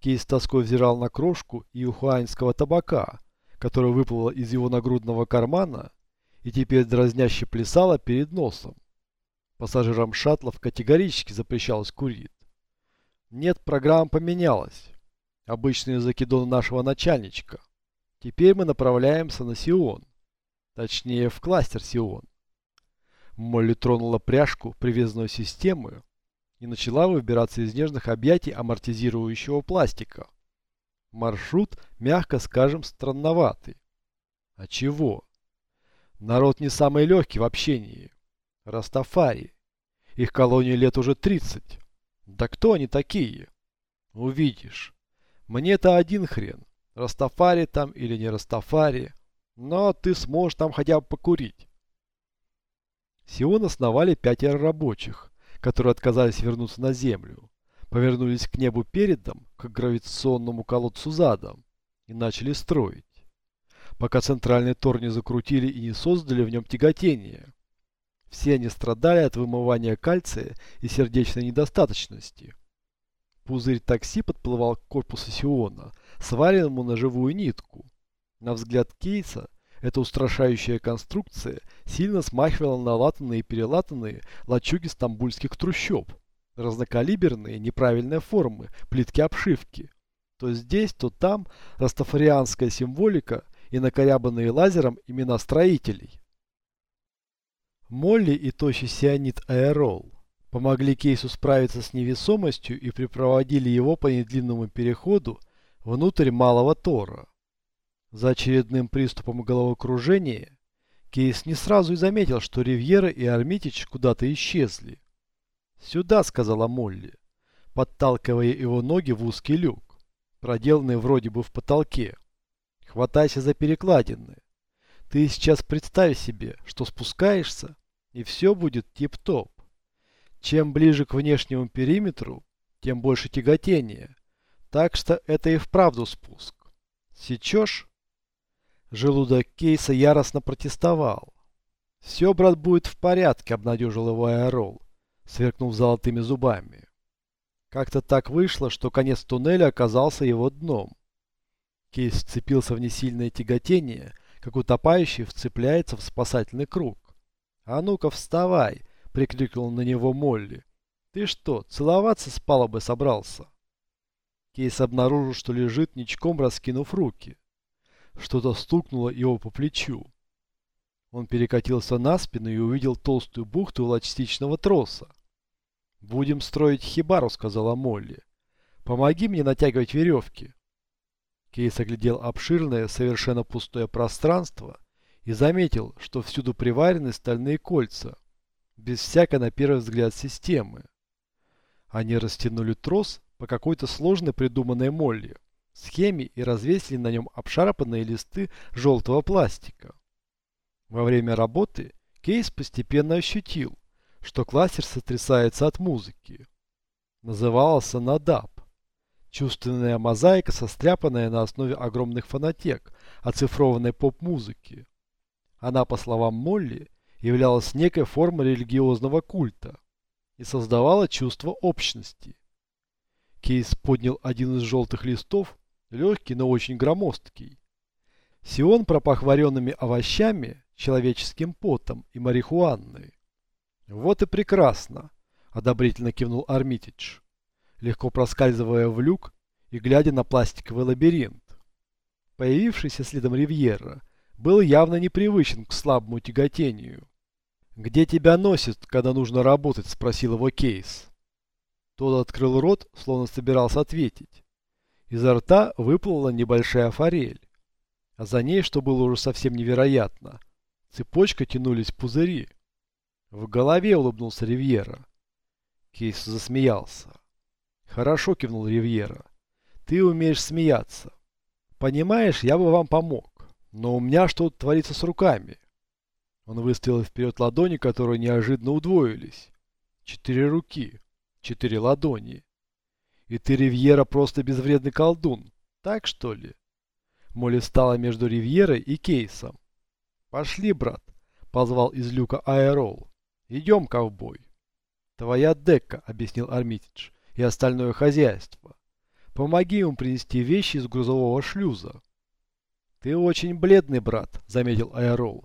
Кейс тоской взирал на крошку иухуанского табака, которая выплыла из его нагрудного кармана и теперь дразняще плясала перед носом. Пассажирам шаттлов категорически запрещалось курить. Нет, программа поменялась. Обычные закидоны нашего начальничка. Теперь мы направляемся на Сион. Точнее, в кластер Сион. Молли тронула пряжку привязанной системы и начала выбираться из нежных объятий амортизирующего пластика. Маршрут, мягко скажем, странноватый. А чего? Народ не самый легкий в общении. Растафари. Их колонии лет уже 30. Да кто они такие? Увидишь. Мне-то один хрен. Растафари там или не Растафари. Но ты сможешь там хотя бы покурить. Сион основали пятеро рабочих, которые отказались вернуться на землю. Повернулись к небу передом, к гравитационному колодцу задом, и начали строить. Пока центральный тор не закрутили и не создали в нем тяготение. Все они страдали от вымывания кальция и сердечной недостаточности. Пузырь такси подплывал к корпусу Сиона, сваренному на живую нитку. На взгляд Кейса, эта устрашающая конструкция сильно смахивала на латанные и перелатанные лачуги стамбульских трущоб. Разнокалиберные, неправильной формы, плитки обшивки. То здесь, то там растафарианская символика и накорябанные лазером имена строителей. Молли и тощий сионит Аэрол помогли Кейсу справиться с невесомостью и припроводили его по недлинному переходу внутрь малого Тора. За очередным приступом головокружения Кейс не сразу и заметил, что Ривьера и Армитич куда-то исчезли. «Сюда», — сказала Молли, подталкивая его ноги в узкий люк, проделанный вроде бы в потолке. «Хватайся за перекладины. Ты сейчас представь себе, что спускаешься, и все будет тип-топ. Чем ближе к внешнему периметру, тем больше тяготения. Так что это и вправду спуск. Сечешь?» Желудок Кейса яростно протестовал. «Все, брат, будет в порядке», — обнадежил его Аэрол, сверкнув золотыми зубами. Как-то так вышло, что конец туннеля оказался его дном. Кейс вцепился в несильное тяготение, как утопающий вцепляется в спасательный круг. «А ну-ка, вставай!» — прикрикнул на него Молли. «Ты что, целоваться с палубы собрался?» Кейс обнаружил, что лежит ничком, раскинув руки. Что-то стукнуло его по плечу. Он перекатился на спину и увидел толстую бухту эластичного троса. «Будем строить хибару», — сказала Молли. «Помоги мне натягивать веревки». Кейс оглядел обширное, совершенно пустое пространство и заметил, что всюду приварены стальные кольца, без всякой на первый взгляд системы. Они растянули трос по какой-то сложной придуманной Молли схеме и развесили на нем обшарпанные листы желтого пластика. Во время работы Кейс постепенно ощутил, что кластер сотрясается от музыки. Называлась она DAP. Чувственная мозаика, состряпанная на основе огромных фонотек, оцифрованной поп-музыки. Она, по словам Молли, являлась некой формой религиозного культа и создавала чувство общности. Кейс поднял один из желтых листов легкий, но очень громоздкий. Сион пропах вареными овощами, человеческим потом и марихуаной. Вот и прекрасно, одобрительно кивнул Армитидж, легко проскальзывая в люк и глядя на пластиковый лабиринт. Появившийся следом Ривьера был явно непривычен к слабому тяготению. «Где тебя носит, когда нужно работать?» – спросил его Кейс. Тот открыл рот, словно собирался ответить. Изо рта выплыла небольшая форель. А за ней, что было уже совсем невероятно, цепочкой тянулись пузыри. В голове улыбнулся Ривьера. Кейс засмеялся. «Хорошо», — кивнул Ривьера. «Ты умеешь смеяться. Понимаешь, я бы вам помог, но у меня что-то творится с руками». Он выставил вперед ладони, которые неожиданно удвоились. Четыре руки, четыре ладони. И ты, Ривьера, просто безвредный колдун. Так что ли? Молли стала между Ривьерой и Кейсом. Пошли, брат, позвал из люка Аэрол. Идем, ковбой. Твоя дека, объяснил Армитидж, и остальное хозяйство. Помоги ему принести вещи из грузового шлюза. Ты очень бледный, брат, заметил Аэрол,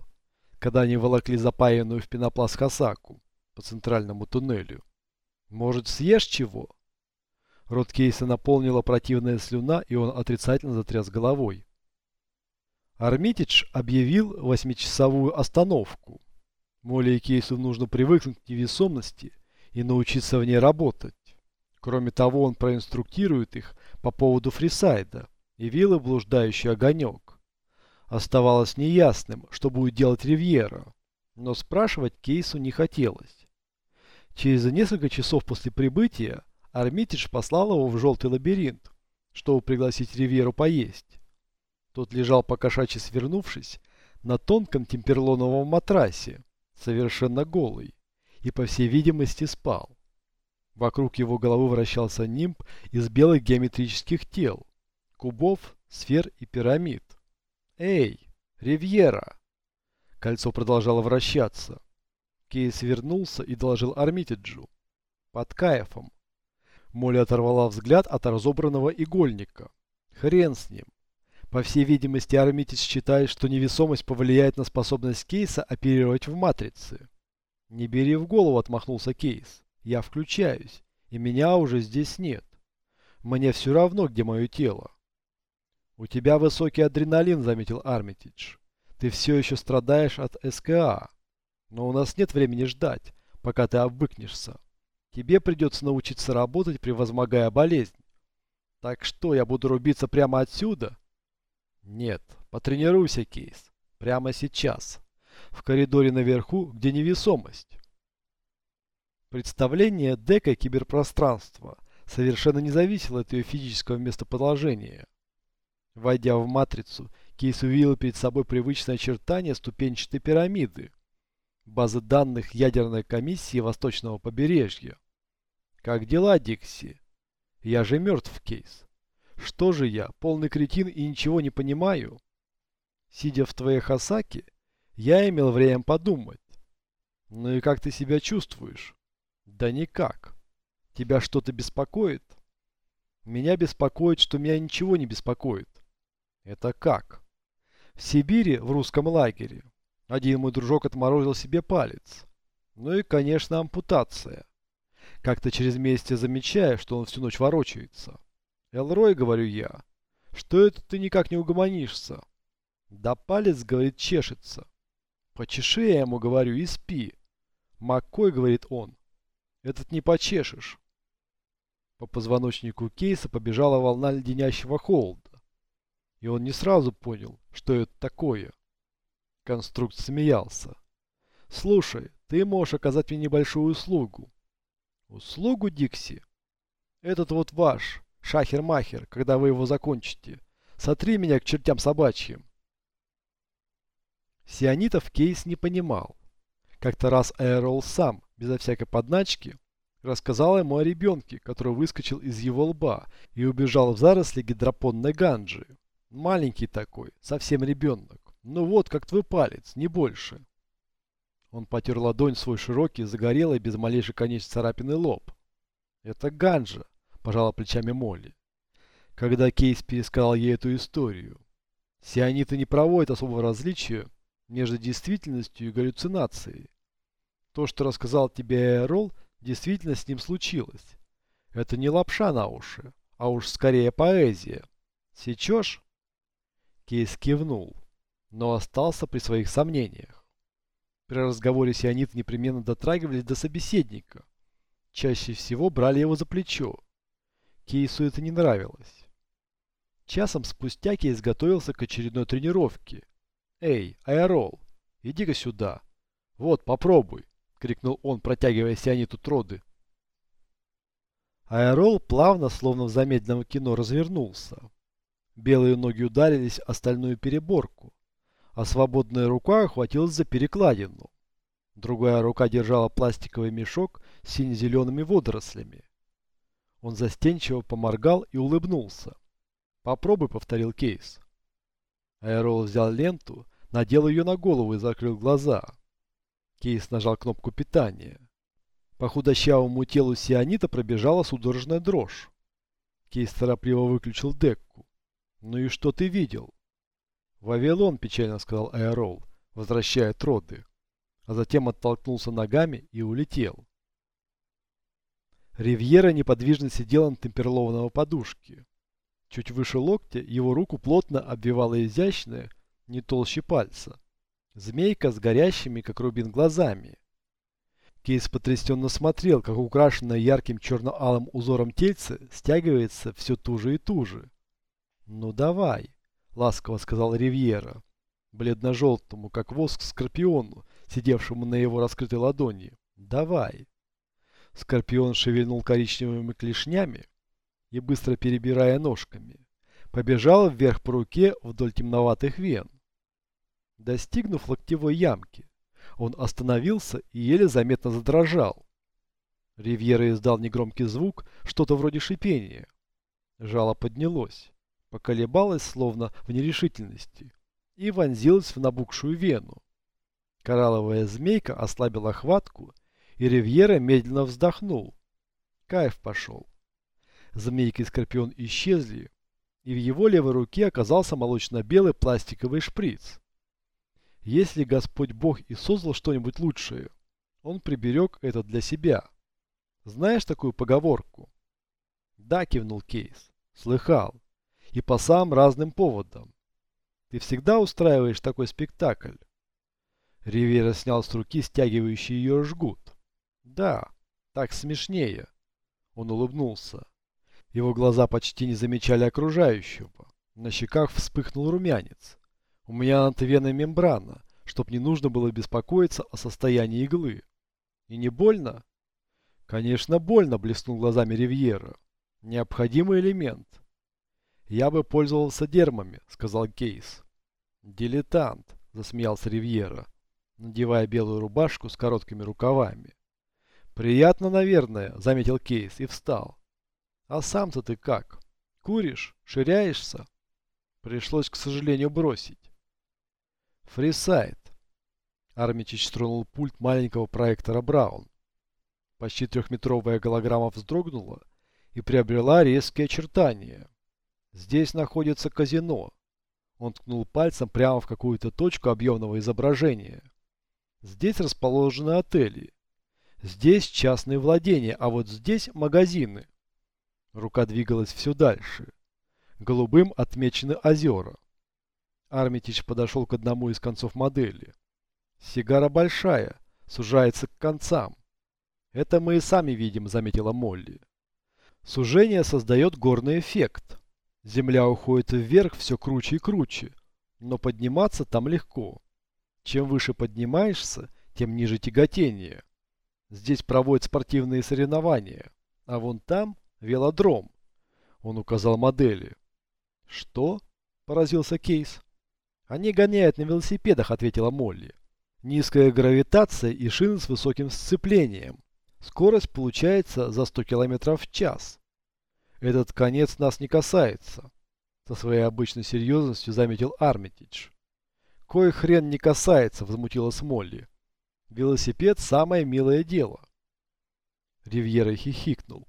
когда они волокли запаянную в пенопласт Хасаку по центральному туннелю. Может, съешь чего? Рот Кейса наполнила противная слюна, и он отрицательно затряс головой. Армитидж объявил восьмичасовую остановку. Молли и Кейсу нужно привыкнуть к невесомости и научиться в ней работать. Кроме того, он проинструктирует их по поводу фрисайда и виллы блуждающий огонек. Оставалось неясным, что будет делать Ривьера, но спрашивать Кейсу не хотелось. Через несколько часов после прибытия Армитидж послал его в желтый лабиринт, чтобы пригласить Ривьеру поесть. Тот лежал покошачьи свернувшись на тонком темперлоновом матрасе, совершенно голый, и по всей видимости спал. Вокруг его головы вращался нимб из белых геометрических тел, кубов, сфер и пирамид. «Эй, Ривьера!» Кольцо продолжало вращаться. Кейс вернулся и доложил Армитиджу. Под кайфом. Молли оторвала взгляд от разобранного игольника. Хрен с ним. По всей видимости, Армитидж считает, что невесомость повлияет на способность Кейса оперировать в матрице. «Не бери в голову», — отмахнулся Кейс. Я включаюсь, и меня уже здесь нет. Мне все равно, где мое тело. У тебя высокий адреналин, заметил Армитидж. Ты все еще страдаешь от СКА. Но у нас нет времени ждать, пока ты обвыкнешься. Тебе придется научиться работать, превозмогая болезнь. Так что, я буду рубиться прямо отсюда? Нет, потренируйся, Кейс. Прямо сейчас. В коридоре наверху, где невесомость. Представление дека киберпространства совершенно не зависело от ее физического местоположения. Войдя в матрицу, Кейс увидел перед собой привычное очертание ступенчатой пирамиды, базы данных ядерной комиссии Восточного побережья. Как дела, Дикси? Я же мертв, Кейс. Что же я, полный кретин и ничего не понимаю? Сидя в твоей хасаке, я имел время подумать. Ну и как ты себя чувствуешь? Да никак. Тебя что-то беспокоит? Меня беспокоит, что меня ничего не беспокоит. Это как? В Сибири, в русском лагере, один мой дружок отморозил себе палец. Ну и, конечно, ампутация. Как-то через месяц я замечаю, что он всю ночь ворочается. Элрой, говорю я, что это ты никак не угомонишься? Да палец, говорит, чешется. Почеши, я ему говорю, и спи. Маккой, говорит он, этот не почешешь. По позвоночнику Кейса побежала волна леденящего холода. И он не сразу понял, что это такое. Конструкт смеялся. «Слушай, ты можешь оказать мне небольшую услугу». «Услугу, Дикси?» «Этот вот ваш, шахер-махер, когда вы его закончите. Сотри меня к чертям собачьим». Сионитов Кейс не понимал. Как-то раз Аэрол сам, безо всякой подначки, рассказал ему о ребенке, который выскочил из его лба и убежал в заросли гидропонной ганджи. Маленький такой, совсем ребенок. Ну вот, как твой палец, не больше. Он потер ладонь свой широкий, загорелый, без малейшей конечной царапины лоб. Это ганджа, пожала плечами Молли. Когда Кейс пересказал ей эту историю. Сиониты не проводят особого различия между действительностью и галлюцинацией. То, что рассказал тебе Эрол, действительно с ним случилось. Это не лапша на уши, а уж скорее поэзия. Сечешь? Кейс кивнул, но остался при своих сомнениях. При разговоре сионит непременно дотрагивались до собеседника. Чаще всего брали его за плечо. Кейсу это не нравилось. Часом спустя Кейс готовился к очередной тренировке – «Эй, Аэрол, иди-ка сюда. Вот, попробуй!» — крикнул он, протягивая Сианиту троды. Аэрол плавно, словно в замедленном кино, развернулся. Белые ноги ударились о стальную переборку, а свободная рука охватилась за перекладину. Другая рука держала пластиковый мешок с сине-зелеными водорослями. Он застенчиво поморгал и улыбнулся. «Попробуй», — повторил Кейс. Аэрол взял ленту, надел ее на голову и закрыл глаза. Кейс нажал кнопку питания. По худощавому телу сионита пробежала судорожная дрожь. Кейс торопливо выключил декку. «Ну и что ты видел?» «Вавилон», — печально сказал Аэрол, возвращая троды, а затем оттолкнулся ногами и улетел. Ривьера неподвижно сидел на темперлованного подушке. Чуть выше локтя его руку плотно обвивала изящная, не толще пальца, змейка с горящими, как рубин, глазами. Кейс потрясенно смотрел, как украшенное ярким черно-алым узором тельце стягивается все туже и туже. «Ну давай», — ласково сказал Ривьера, бледно-желтому, как воск скорпиону, сидевшему на его раскрытой ладони. «Давай». Скорпион шевельнул коричневыми клешнями и, быстро перебирая ножками, побежал вверх по руке вдоль темноватых вен. Достигнув локтевой ямки, он остановился и еле заметно задрожал. Ривьера издал негромкий звук, что-то вроде шипения. Жало поднялось, поколебалось, словно в нерешительности, и вонзилось в набухшую вену. Коралловая змейка ослабила хватку, и Ривьера медленно вздохнул. Кайф пошел. Змейка и скорпион исчезли, и в его левой руке оказался молочно-белый пластиковый шприц. Если Господь Бог и создал что-нибудь лучшее, Он приберег это для себя. Знаешь такую поговорку? Да, кивнул Кейс. Слыхал. И по самым разным поводам. Ты всегда устраиваешь такой спектакль? Ривера снял с руки стягивающий ее жгут. Да, так смешнее. Он улыбнулся. Его глаза почти не замечали окружающего. На щеках вспыхнул румянец. У меня антовенная мембрана, чтоб не нужно было беспокоиться о состоянии иглы. И не больно? Конечно, больно, блеснул глазами Ривьера. Необходимый элемент. Я бы пользовался дермами, сказал Кейс. Дилетант, засмеялся Ривьера, надевая белую рубашку с короткими рукавами. Приятно, наверное, заметил Кейс и встал. А сам-то ты как? Куришь? Ширяешься? Пришлось, к сожалению, бросить. Фрисайт. Армичич тронул пульт маленького проектора Браун. Почти трехметровая голограмма вздрогнула и приобрела резкие очертания. Здесь находится казино. Он ткнул пальцем прямо в какую-то точку объемного изображения. Здесь расположены отели. Здесь частные владения, а вот здесь магазины. Рука двигалась все дальше. Голубым отмечены озера. Армитич подошел к одному из концов модели. Сигара большая, сужается к концам. Это мы и сами видим, заметила Молли. Сужение создает горный эффект. Земля уходит вверх все круче и круче, но подниматься там легко. Чем выше поднимаешься, тем ниже тяготение. Здесь проводят спортивные соревнования, а вон там велодром. Он указал модели. Что? Поразился Кейс. «Они гоняют на велосипедах», — ответила Молли. «Низкая гравитация и шины с высоким сцеплением. Скорость получается за 100 км в час. Этот конец нас не касается», — со своей обычной серьезностью заметил Армитидж. «Кой хрен не касается», — возмутилась Молли. «Велосипед — самое милое дело». Ривьера хихикнул.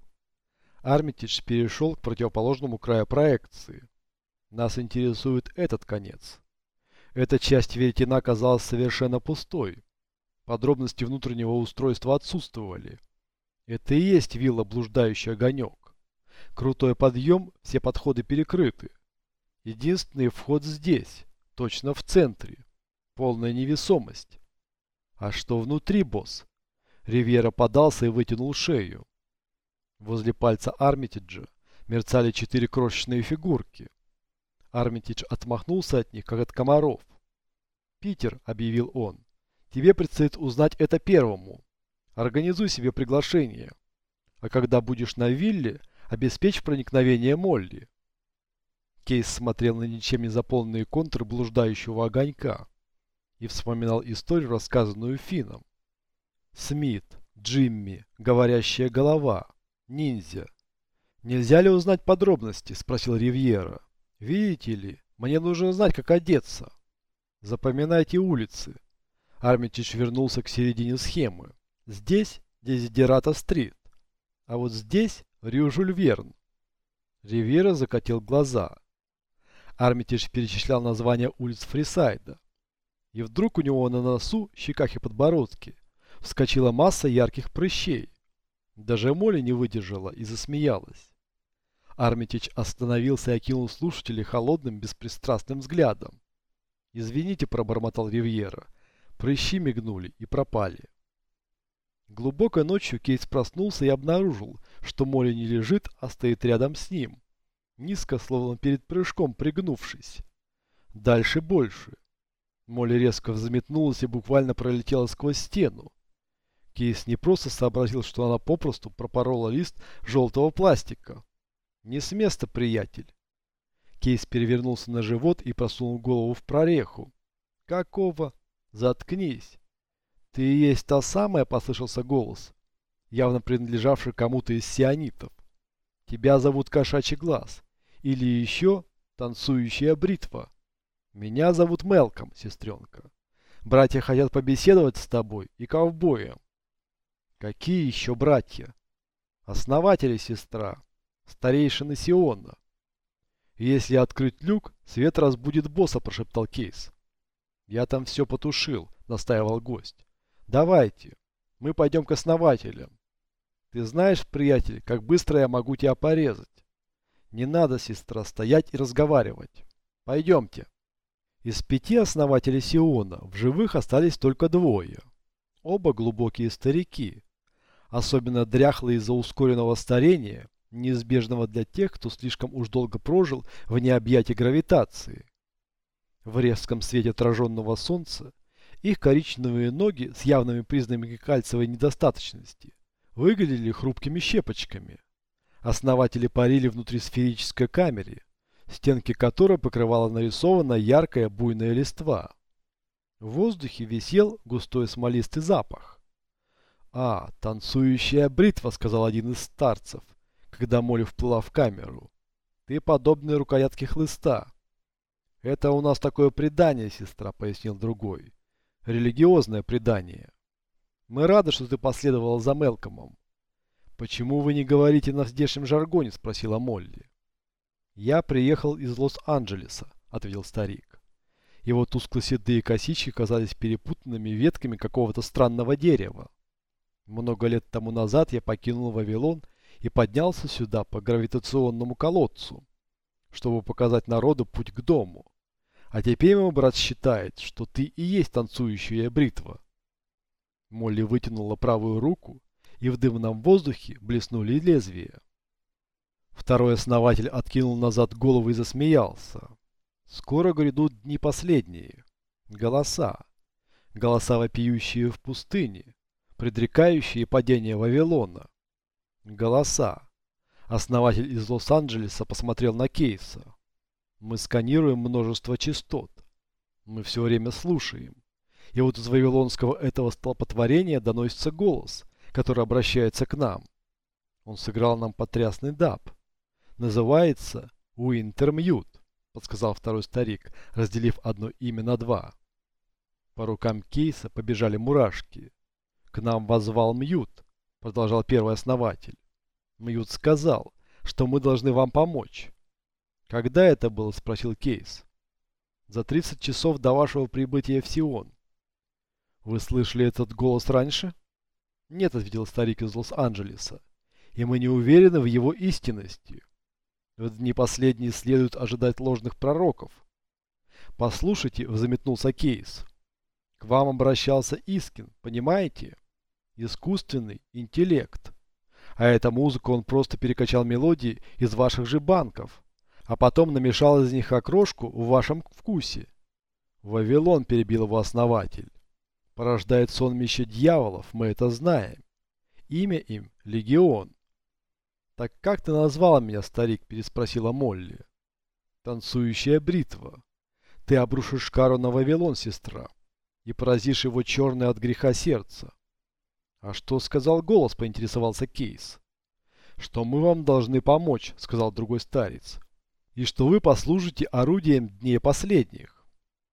Армитидж перешел к противоположному краю проекции. Нас интересует этот конец. Эта часть веретена казалась совершенно пустой. Подробности внутреннего устройства отсутствовали. Это и есть вилла «Блуждающий огонек». Крутой подъем, все подходы перекрыты. Единственный вход здесь, точно в центре. Полная невесомость. А что внутри, босс? Ривьера подался и вытянул шею. Возле пальца Армитиджа мерцали четыре крошечные фигурки. Армитидж отмахнулся от них, как от комаров. «Питер», — объявил он, — «тебе предстоит узнать это первому. Организуй себе приглашение. А когда будешь на вилле, обеспечь проникновение Молли». Кейс смотрел на ничем не заполненные контуры блуждающего огонька и вспоминал историю, рассказанную Фином. Смит, Джимми, говорящая голова, ниндзя. «Нельзя ли узнать подробности?» – спросил Ривьера. Видите ли, мне нужно знать, как одеться. Запоминайте улицы. Армитич вернулся к середине схемы. Здесь Дезидерата-стрит. А вот здесь Рю Жюль Верн. Ривера закатил глаза. Армитидж перечислял названия улиц Фрисайда. И вдруг у него на носу, щеках и подбородке вскочила масса ярких прыщей. Даже Молли не выдержала и засмеялась. Армитич остановился и окинул слушателей холодным, беспристрастным взглядом. «Извините», — пробормотал Ривьера. Прыщи мигнули и пропали. Глубокой ночью Кейс проснулся и обнаружил, что Молли не лежит, а стоит рядом с ним, низко, словно перед прыжком пригнувшись. Дальше больше. Молли резко взметнулась и буквально пролетела сквозь стену. Кейс не просто сообразил, что она попросту пропорола лист желтого пластика. Не с места, приятель. Кейс перевернулся на живот и просунул голову в прореху. Какого? Заткнись. Ты и есть та самая, послышался голос, явно принадлежавший кому-то из сионитов. Тебя зовут Кошачий Глаз. Или еще Танцующая Бритва. Меня зовут Мелком, сестренка. Братья хотят побеседовать с тобой и ковбоем. Какие еще братья? Основатели, сестра. Старейшины Сиона. Если открыть люк, свет разбудит босса, прошептал Кейс. Я там все потушил, настаивал гость. Давайте, мы пойдем к основателям. Ты знаешь, приятель, как быстро я могу тебя порезать. Не надо, сестра, стоять и разговаривать. Пойдемте. Из пяти основателей Сиона в живых остались только двое. Оба глубокие старики, особенно дряхлый из-за ускоренного старения, неизбежного для тех, кто слишком уж долго прожил в необъятии гравитации. В резком свете отраженного солнца их коричневые ноги с явными признаками кальциевой недостаточности выглядели хрупкими щепочками. Основатели парили внутри сферической камеры, стенки которой покрывала нарисованная яркая буйная листва. В воздухе висел густой смолистый запах. «А, танцующая бритва», — сказал один из старцев, когда Молли вплыла в камеру. «Ты подобный рукоятке хлыста». «Это у нас такое предание, сестра», — пояснил другой. «Религиозное предание. Мы рады, что ты последовала за Мелкомом». «Почему вы не говорите на здешнем жаргоне?» — спросила Молли. «Я приехал из Лос-Анджелеса», — ответил старик. Его тускло-седые косички казались перепутанными ветками какого-то странного дерева. Много лет тому назад я покинул Вавилон и поднялся сюда по гравитационному колодцу, чтобы показать народу путь к дому. А теперь мой брат считает, что ты и есть танцующая бритва. Молли вытянула правую руку, и в дымном воздухе блеснули лезвия. Второй основатель откинул назад голову и засмеялся. Скоро грядут дни последние. Голоса. Голоса, вопиющие в пустыне предрекающие падение Вавилона. Голоса. Основатель из Лос-Анджелеса посмотрел на Кейса. Мы сканируем множество частот. Мы все время слушаем. И вот из вавилонского этого столпотворения доносится голос, который обращается к нам. Он сыграл нам потрясный даб. Называется Уинтермьют, подсказал второй старик, разделив одно имя на два. По рукам Кейса побежали мурашки. К нам возвал Мьют, продолжал первый основатель. Мьют сказал, что мы должны вам помочь. Когда это было, спросил Кейс. За 30 часов до вашего прибытия в Сион. Вы слышали этот голос раньше? Нет, ответил старик из Лос-Анджелеса. И мы не уверены в его истинности. В дни последние следует ожидать ложных пророков. Послушайте, заметнулся Кейс. К вам обращался Искин, понимаете? искусственный интеллект. А эта музыка он просто перекачал мелодии из ваших же банков, а потом намешал из них окрошку в вашем вкусе. Вавилон перебил его основатель. Порождает сонмище дьяволов, мы это знаем. Имя им – Легион. «Так как ты назвала меня, старик?» – переспросила Молли. «Танцующая бритва. Ты обрушишь кару на Вавилон, сестра, и поразишь его черное от греха сердце. «А что сказал голос?» – поинтересовался Кейс. «Что мы вам должны помочь», – сказал другой старец. «И что вы послужите орудием дней последних».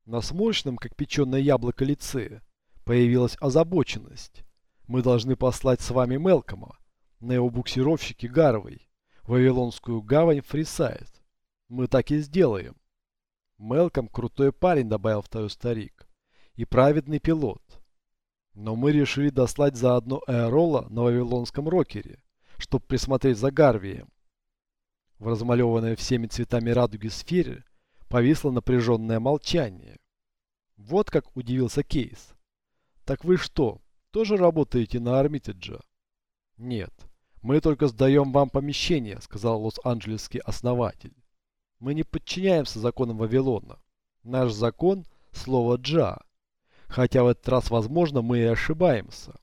На сморщенном, как печеное яблоко, лице появилась озабоченность. «Мы должны послать с вами Мелкома на его буксировщике Гарвей Вавилонскую гавань Фрисайд. Мы так и сделаем. Мелком крутой парень, добавил второй старик. И праведный пилот. Но мы решили дослать заодно Аэрола на Вавилонском рокере, чтобы присмотреть за Гарвием. В размалеванной всеми цветами радуги сфере повисло напряженное молчание. Вот как удивился Кейс. Так вы что, тоже работаете на Армитеджа? Нет, мы только сдаем вам помещение, сказал лос-анджелесский основатель. Мы не подчиняемся законам Вавилона. Наш закон – слово «джа». Хотя в этот раз, возможно, мы и ошибаемся.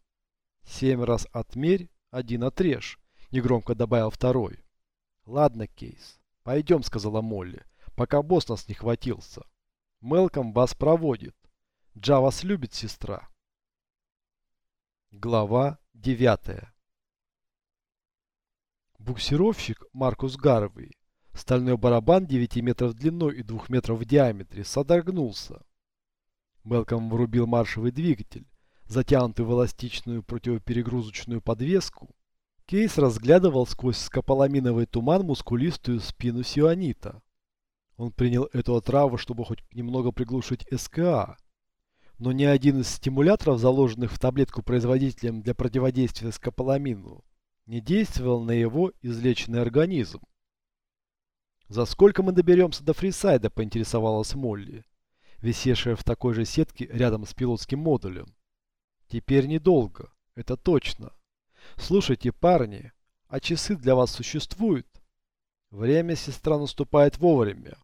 Семь раз отмерь, один отрежь, негромко добавил второй. Ладно, Кейс, пойдем, сказала Молли, пока босс нас не хватился. Мелком вас проводит. Джа вас любит, сестра. Глава девятая. Буксировщик Маркус Гарвей, стальной барабан 9 метров длиной и 2 метров в диаметре, содрогнулся. Мелком врубил маршевый двигатель, затянутый в эластичную противоперегрузочную подвеску. Кейс разглядывал сквозь скополаминовый туман мускулистую спину сионита. Он принял эту отраву, чтобы хоть немного приглушить СКА. Но ни один из стимуляторов, заложенных в таблетку производителем для противодействия скополамину, не действовал на его излеченный организм. «За сколько мы доберемся до Фрисайда?» – поинтересовалась Молли висевшая в такой же сетке рядом с пилотским модулем. Теперь недолго, это точно. Слушайте, парни, а часы для вас существуют? Время, сестра, наступает вовремя.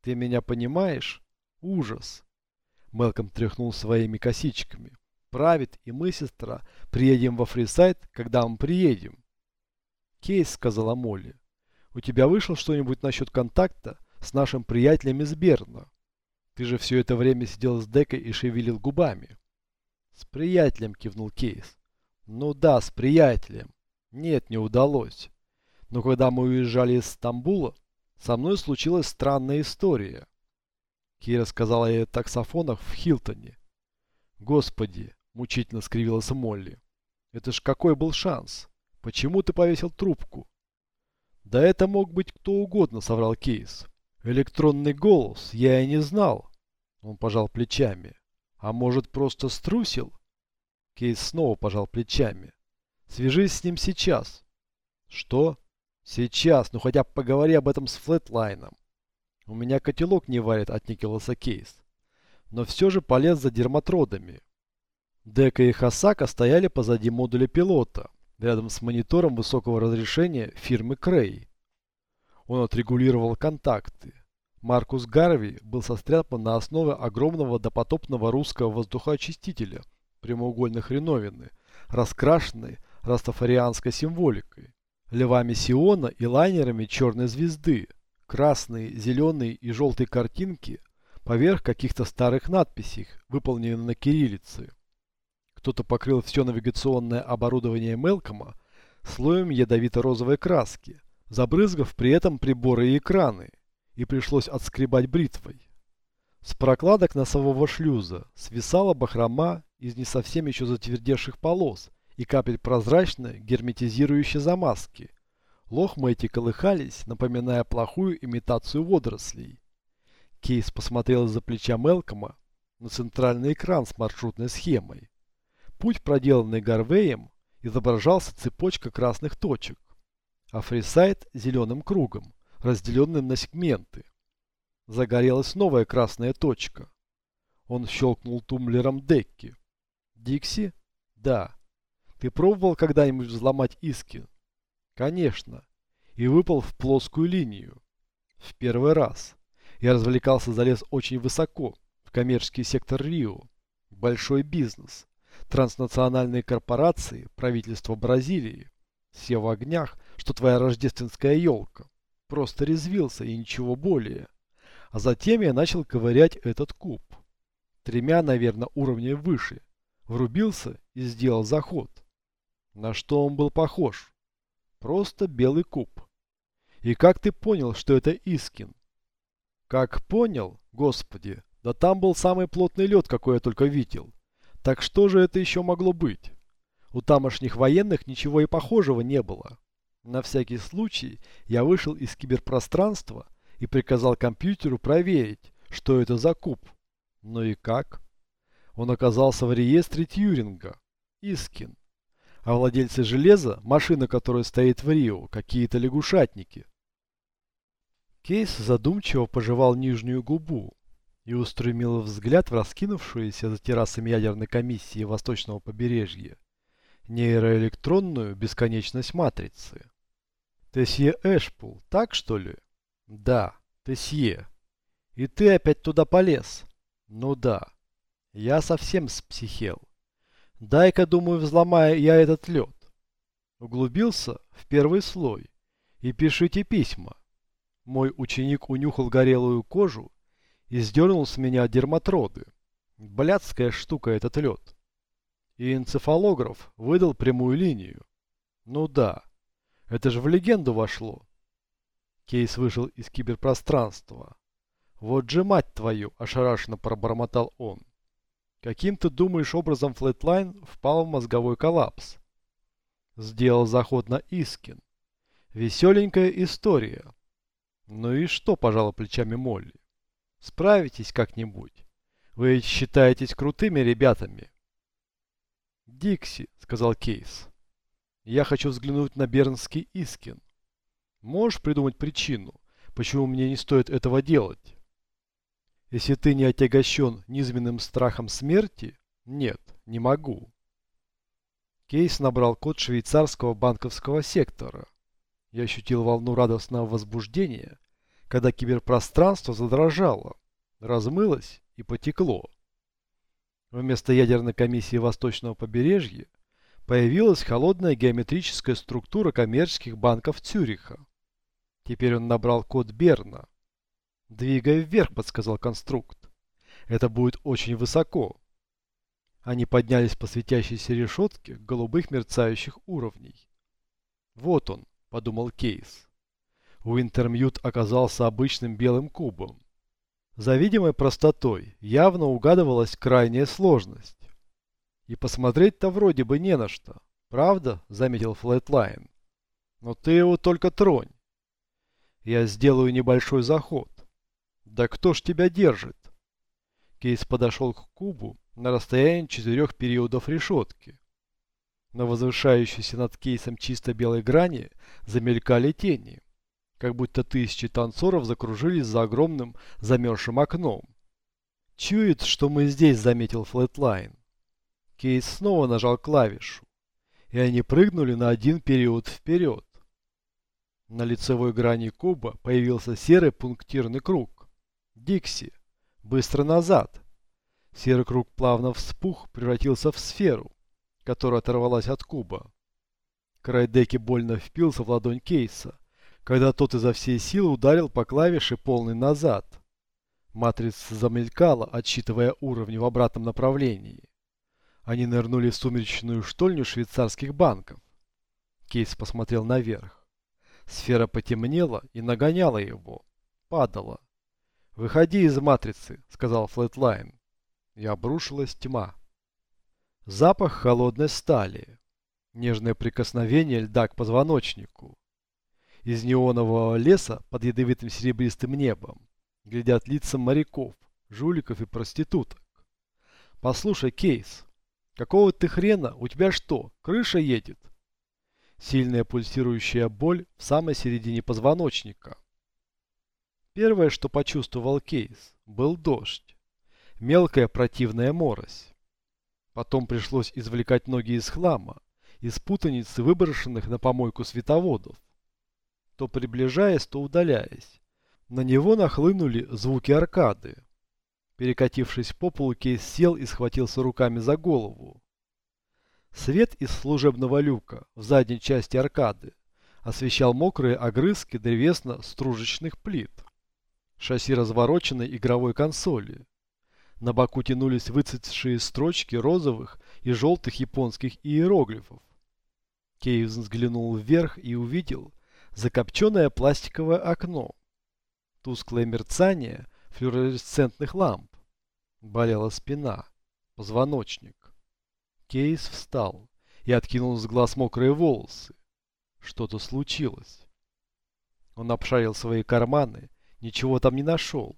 Ты меня понимаешь? Ужас. Мелком тряхнул своими косичками. Правит, и мы, сестра, приедем во Фрисайд, когда мы приедем. Кейс, сказала Молли, у тебя вышло что-нибудь насчет контакта с нашим приятелем из Берна? Ты же все это время сидел с Декой и шевелил губами. С приятелем кивнул Кейс. Ну да, с приятелем. Нет, не удалось. Но когда мы уезжали из Стамбула, со мной случилась странная история. Кира сказала ей о таксофонах в Хилтоне. Господи, мучительно скривилась Молли. Это ж какой был шанс? Почему ты повесил трубку? Да это мог быть кто угодно, соврал Кейс. Электронный голос, я и не знал. Он пожал плечами. А может просто струсил? Кейс снова пожал плечами. Свяжись с ним сейчас. Что? Сейчас, ну хотя бы поговори об этом с Флетлайном. У меня котелок не варит, отникивался Кейс. Но все же полез за дерматродами. Дека и Хасака стояли позади модуля пилота, рядом с монитором высокого разрешения фирмы Крей. Он отрегулировал контакты. Маркус Гарви был состряпан на основе огромного допотопного русского воздухоочистителя прямоугольной хреновины, раскрашенной растафарианской символикой, львами Сиона и лайнерами черной звезды, красные, зеленые и желтые картинки поверх каких-то старых надписей, выполненных на кириллице. Кто-то покрыл все навигационное оборудование Мелкома слоем ядовито-розовой краски, забрызгав при этом приборы и экраны, и пришлось отскребать бритвой. С прокладок носового шлюза свисала бахрома из не совсем еще затвердевших полос и капель прозрачной герметизирующей замазки. Лохмы эти колыхались, напоминая плохую имитацию водорослей. Кейс посмотрел из-за плеча Мелкома на центральный экран с маршрутной схемой. Путь, проделанный Гарвеем, изображался цепочка красных точек а фрисайт зеленым кругом, разделенным на сегменты. Загорелась новая красная точка. Он щелкнул тумблером Декки. «Дикси?» «Да». «Ты пробовал когда-нибудь взломать иски?» «Конечно». И выпал в плоскую линию. В первый раз. Я развлекался, залез очень высоко, в коммерческий сектор Рио. Большой бизнес. Транснациональные корпорации, правительство Бразилии. Все в огнях, что твоя рождественская елка. Просто резвился и ничего более. А затем я начал ковырять этот куб. Тремя, наверное, уровня выше. Врубился и сделал заход. На что он был похож? Просто белый куб. И как ты понял, что это Искин? Как понял? Господи, да там был самый плотный лед, какой я только видел. Так что же это еще могло быть? У тамошних военных ничего и похожего не было. На всякий случай я вышел из киберпространства и приказал компьютеру проверить, что это за куб. Ну и как? Он оказался в реестре Тьюринга. Искин. А владельцы железа, машина, которая стоит в Рио, какие-то лягушатники. Кейс задумчиво пожевал нижнюю губу и устремил взгляд в раскинувшуюся за террасами ядерной комиссии восточного побережья нейроэлектронную бесконечность матрицы. Тесье Эшпул, так что ли? Да, Тесье. И ты опять туда полез? Ну да. Я совсем спсихел. Дай-ка, думаю, взломаю я этот лед. Углубился в первый слой. И пишите письма. Мой ученик унюхал горелую кожу и сдернул с меня дерматроды. Блядская штука этот лед. И энцефалограф выдал прямую линию. Ну да, это же в легенду вошло. Кейс вышел из киберпространства. Вот же мать твою, ошарашенно пробормотал он. Каким ты думаешь образом Флетлайн впал в мозговой коллапс? Сделал заход на Искин. Веселенькая история. Ну и что, пожала плечами Молли. Справитесь как-нибудь. Вы считаетесь крутыми ребятами. Дикси, сказал Кейс. Я хочу взглянуть на Бернский Искин. Можешь придумать причину, почему мне не стоит этого делать? Если ты не отягощен низменным страхом смерти, нет, не могу. Кейс набрал код швейцарского банковского сектора. Я ощутил волну радостного возбуждения, когда киберпространство задрожало, размылось и потекло. Вместо ядерной комиссии Восточного побережья появилась холодная геометрическая структура коммерческих банков Цюриха. Теперь он набрал код Берна. «Двигай вверх», — подсказал конструкт. «Это будет очень высоко». Они поднялись по светящейся решетке голубых мерцающих уровней. «Вот он», — подумал Кейс. Уинтермьют оказался обычным белым кубом. За видимой простотой явно угадывалась крайняя сложность. И посмотреть-то вроде бы не на что. Правда? Заметил Флэтлайн. Но ты его только тронь. Я сделаю небольшой заход. Да кто ж тебя держит? Кейс подошел к кубу на расстоянии четырех периодов решетки. На возвышающейся над кейсом чисто белой грани замелькали тени, как будто тысячи танцоров закружились за огромным замерзшим окном. «Чует, что мы здесь», — заметил Флэтлайн. Кейс снова нажал клавишу, и они прыгнули на один период вперед. На лицевой грани куба появился серый пунктирный круг. Дикси. Быстро назад. Серый круг плавно вспух, превратился в сферу, которая оторвалась от куба. Край деки больно впился в ладонь Кейса, когда тот изо всей силы ударил по клавише полный назад. Матрица замелькала, отсчитывая уровни в обратном направлении. Они нырнули в сумеречную штольню швейцарских банков. Кейс посмотрел наверх. Сфера потемнела и нагоняла его. Падала. «Выходи из матрицы», — сказал Флетлайн. И обрушилась тьма. Запах холодной стали. Нежное прикосновение льда к позвоночнику. Из неонового леса под ядовитым серебристым небом глядят лица моряков, жуликов и проституток. «Послушай, Кейс, какого ты хрена? У тебя что, крыша едет?» Сильная пульсирующая боль в самой середине позвоночника. Первое, что почувствовал Кейс, был дождь. Мелкая противная морось. Потом пришлось извлекать ноги из хлама, из путаницы выброшенных на помойку световодов. То приближаясь, то удаляясь. На него нахлынули звуки аркады. Перекатившись по полу, Кейс сел и схватился руками за голову. Свет из служебного люка в задней части аркады освещал мокрые огрызки древесно-стружечных плит. Шасси развороченной игровой консоли. На боку тянулись выцветшие строчки розовых и желтых японских иероглифов. Кейс взглянул вверх и увидел закопченное пластиковое окно. Тусклое мерцание флюоресцентных ламп. Болела спина, позвоночник. Кейс встал и откинул с глаз мокрые волосы. Что-то случилось. Он обшарил свои карманы, ничего там не нашел.